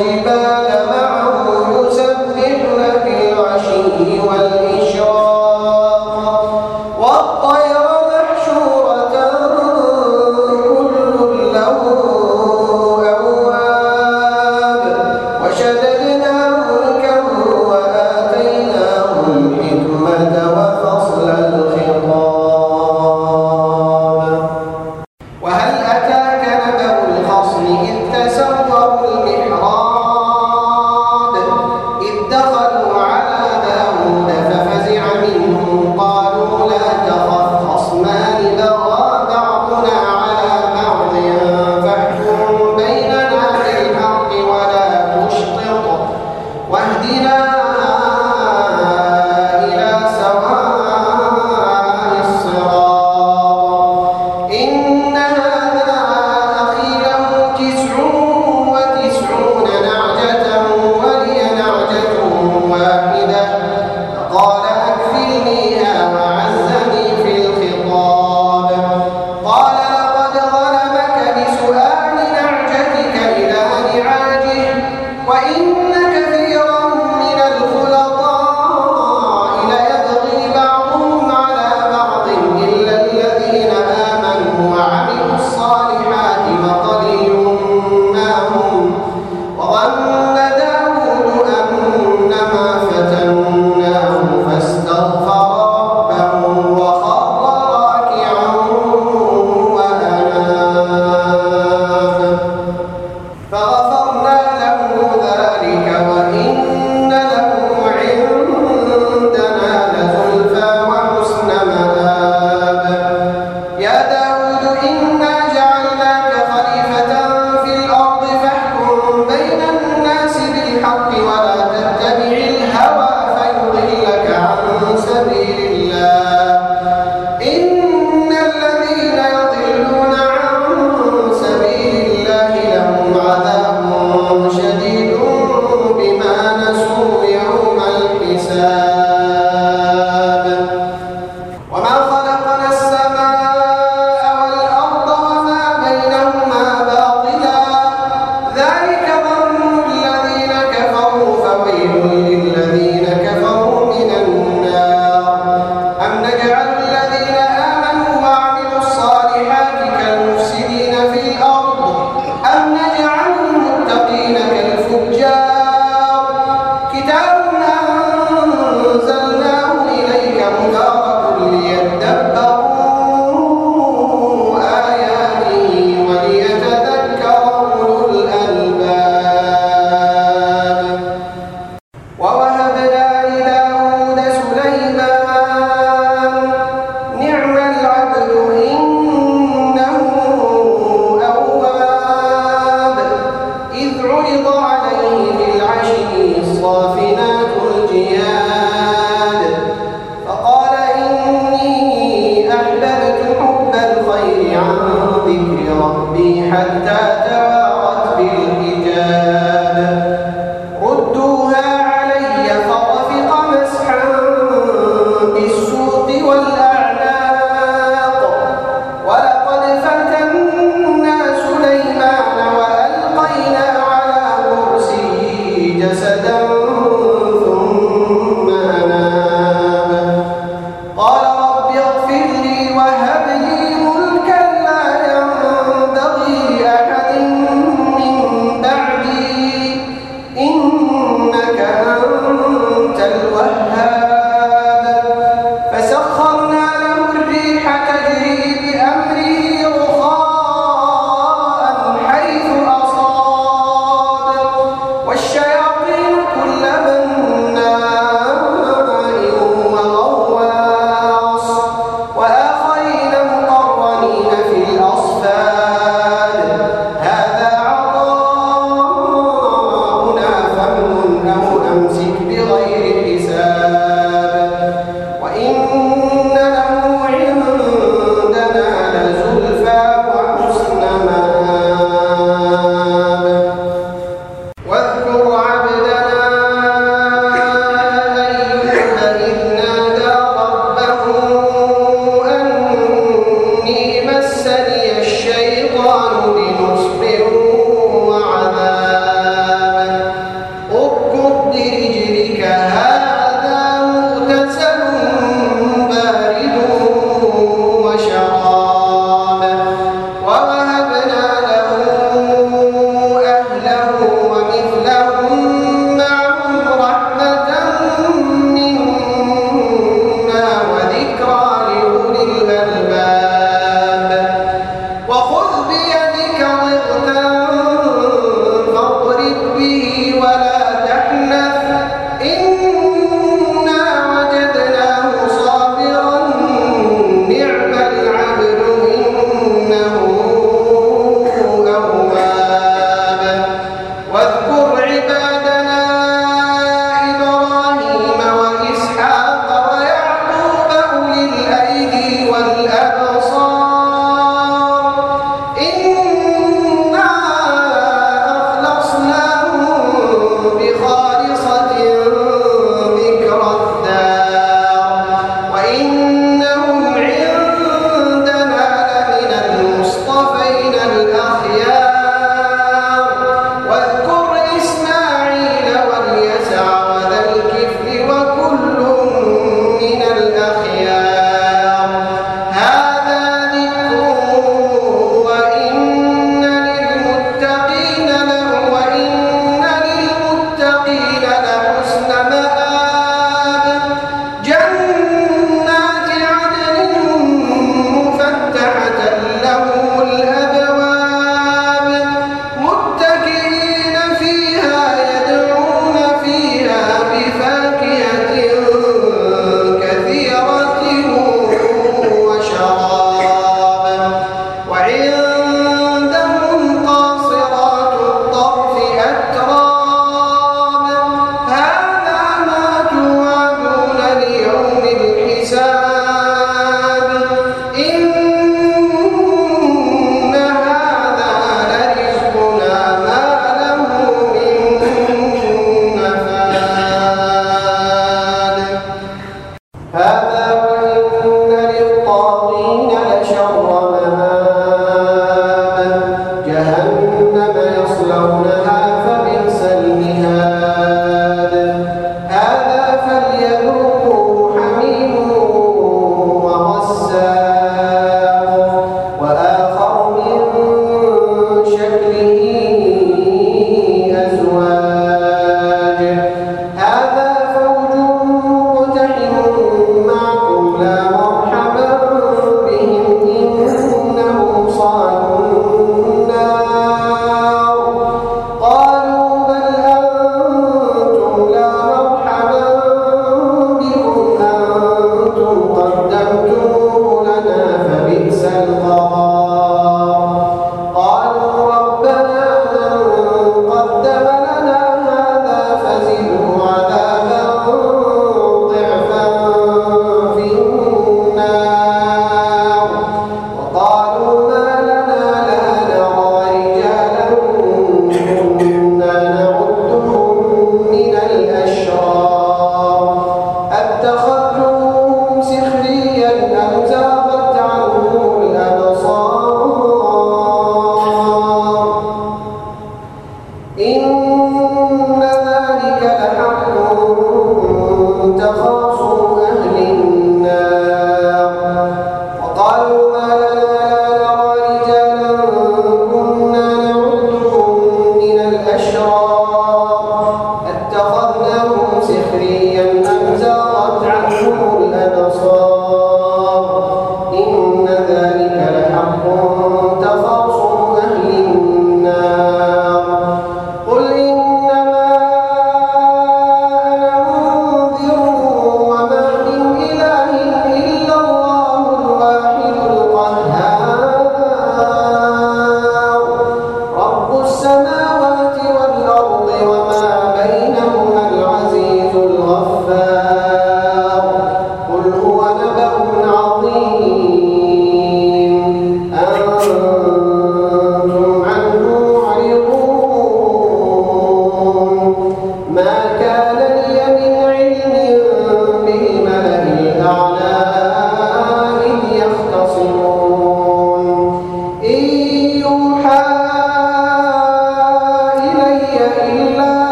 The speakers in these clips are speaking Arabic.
الجبال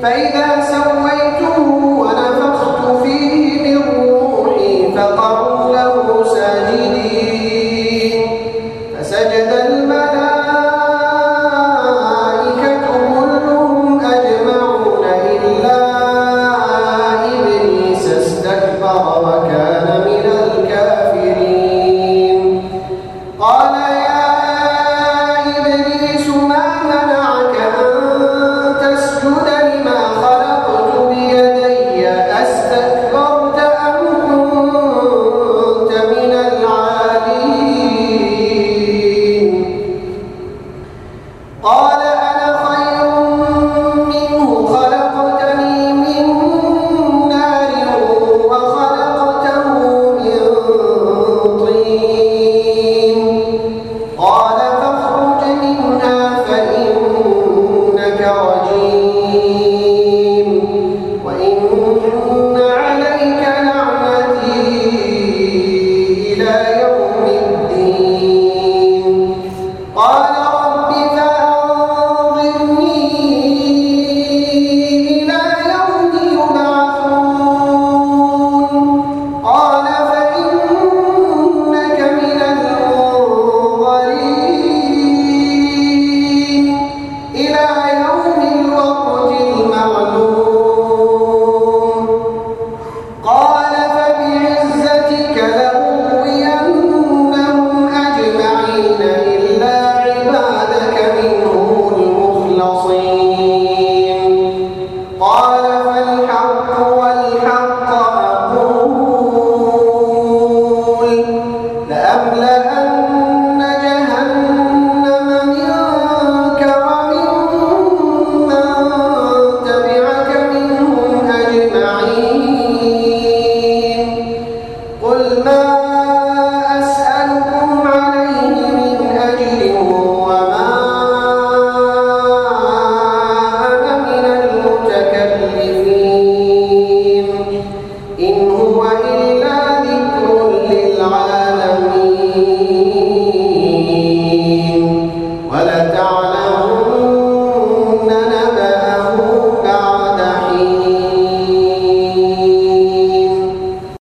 Faith